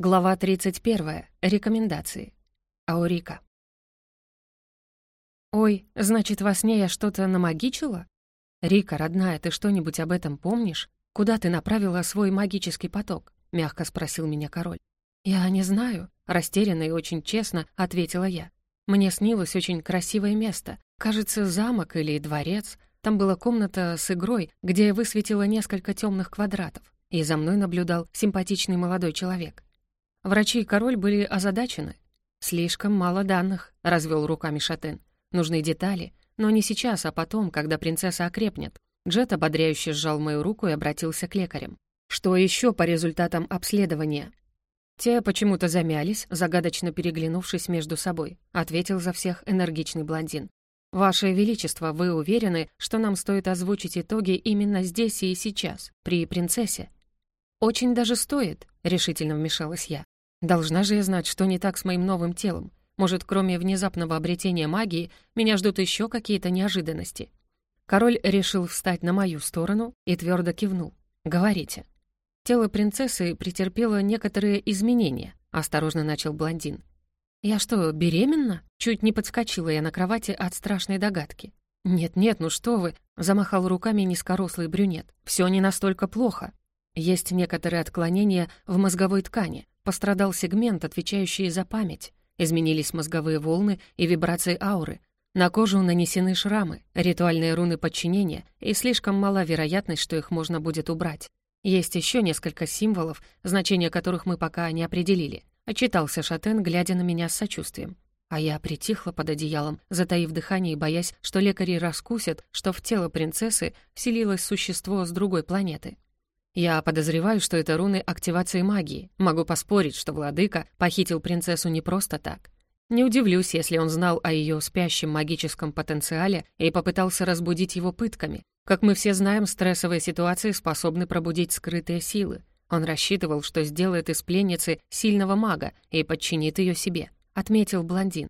Глава 31. Рекомендации. Аурика. «Ой, значит, во сне я что-то намагичила? Рика, родная, ты что-нибудь об этом помнишь? Куда ты направила свой магический поток?» — мягко спросил меня король. «Я не знаю», — растерянно и очень честно ответила я. «Мне снилось очень красивое место. Кажется, замок или дворец. Там была комната с игрой, где я высветила несколько темных квадратов, и за мной наблюдал симпатичный молодой человек. Врачи и король были озадачены. «Слишком мало данных», — развел руками Шатен. «Нужны детали, но не сейчас, а потом, когда принцесса окрепнет». Джет ободряюще сжал мою руку и обратился к лекарям. «Что еще по результатам обследования?» Те почему-то замялись, загадочно переглянувшись между собой, ответил за всех энергичный блондин. «Ваше Величество, вы уверены, что нам стоит озвучить итоги именно здесь и сейчас, при принцессе?» «Очень даже стоит», — решительно вмешалась я. «Должна же я знать, что не так с моим новым телом. Может, кроме внезапного обретения магии, меня ждут еще какие-то неожиданности». Король решил встать на мою сторону и твердо кивнул. «Говорите». Тело принцессы претерпело некоторые изменения, осторожно начал блондин. «Я что, беременна?» Чуть не подскочила я на кровати от страшной догадки. «Нет-нет, ну что вы!» — замахал руками низкорослый брюнет. «Все не настолько плохо. Есть некоторые отклонения в мозговой ткани. Пострадал сегмент, отвечающий за память. Изменились мозговые волны и вибрации ауры. На кожу нанесены шрамы, ритуальные руны подчинения, и слишком мала вероятность, что их можно будет убрать. Есть еще несколько символов, значения которых мы пока не определили. Отчитался Шатен, глядя на меня с сочувствием. А я притихла под одеялом, затаив дыхание и боясь, что лекари раскусят, что в тело принцессы вселилось существо с другой планеты. Я подозреваю, что это руны активации магии. Могу поспорить, что владыка похитил принцессу не просто так. Не удивлюсь, если он знал о ее спящем магическом потенциале и попытался разбудить его пытками. Как мы все знаем, стрессовые ситуации способны пробудить скрытые силы. Он рассчитывал, что сделает из пленницы сильного мага и подчинит ее себе, отметил блондин.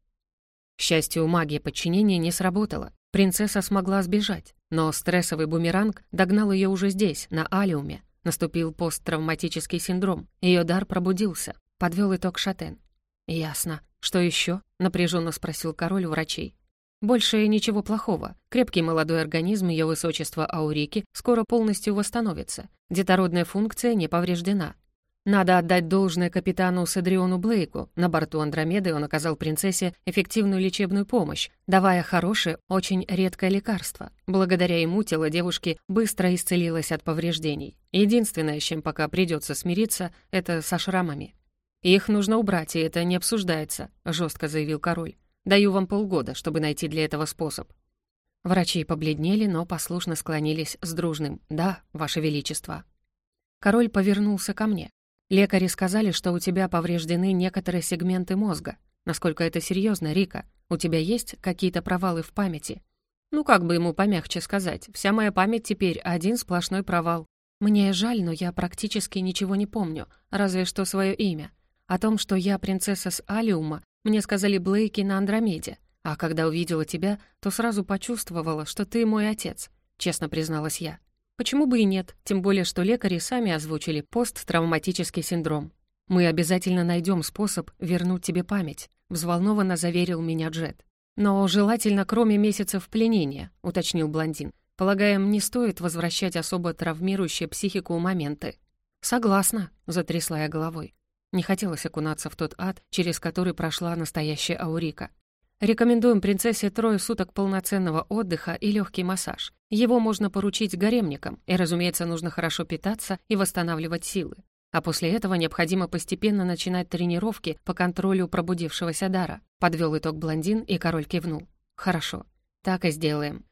К счастью, магия подчинения не сработала. Принцесса смогла сбежать, но стрессовый бумеранг догнал ее уже здесь, на Алиуме. Наступил посттравматический синдром. Ее дар пробудился. Подвел итог Шатен. «Ясно. Что еще? напряженно спросил король врачей. «Больше ничего плохого. Крепкий молодой организм ее высочества Аурики скоро полностью восстановится. Детородная функция не повреждена. Надо отдать должное капитану Садриону Блейку. На борту Андромеды он оказал принцессе эффективную лечебную помощь, давая хорошее, очень редкое лекарство. Благодаря ему тело девушки быстро исцелилось от повреждений. Единственное, с чем пока придется смириться, это со шрамами. «Их нужно убрать, и это не обсуждается», — жестко заявил король. «Даю вам полгода, чтобы найти для этого способ». Врачи побледнели, но послушно склонились с дружным «Да, Ваше Величество». Король повернулся ко мне. Лекари сказали, что у тебя повреждены некоторые сегменты мозга. Насколько это серьезно, Рика? У тебя есть какие-то провалы в памяти? Ну, как бы ему помягче сказать, вся моя память теперь один сплошной провал. Мне жаль, но я практически ничего не помню, разве что свое имя. О том, что я принцесса с Алиума, мне сказали Блейки на Андромеде. А когда увидела тебя, то сразу почувствовала, что ты мой отец, честно призналась я. Почему бы и нет, тем более, что лекари сами озвучили посттравматический синдром. «Мы обязательно найдем способ вернуть тебе память», — взволнованно заверил меня Джет. «Но желательно, кроме месяцев пленения», — уточнил блондин. «Полагаем, не стоит возвращать особо травмирующие психику моменты». «Согласна», — затрясла я головой. Не хотелось окунаться в тот ад, через который прошла настоящая Аурика. Рекомендуем принцессе трое суток полноценного отдыха и легкий массаж. Его можно поручить гаремникам, и, разумеется, нужно хорошо питаться и восстанавливать силы. А после этого необходимо постепенно начинать тренировки по контролю пробудившегося дара. Подвел итог блондин, и король кивнул. «Хорошо, так и сделаем».